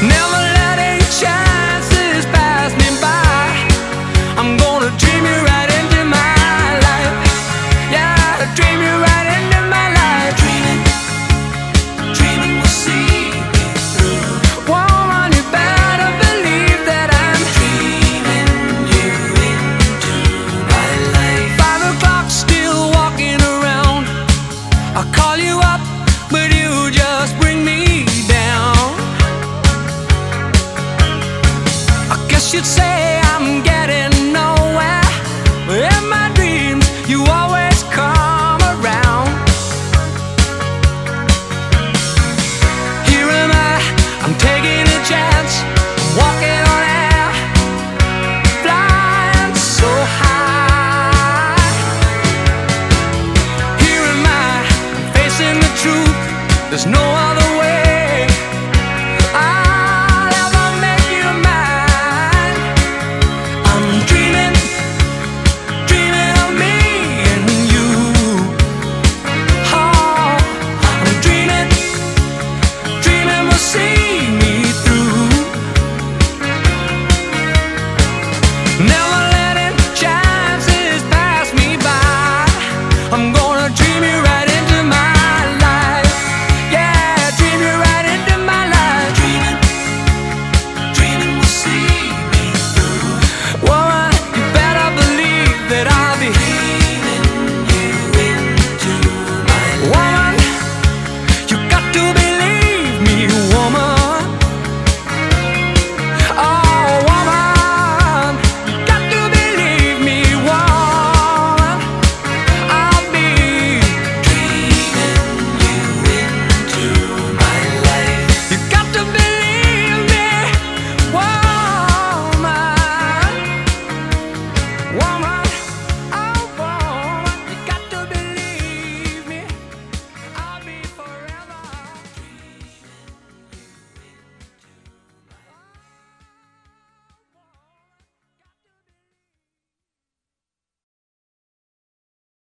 Now should say I'm getting nowhere. In my dreams, you always come around. Here am I, I'm taking a chance, I'm walking on air, flying so high. Here am I, I'm facing the truth. There's no other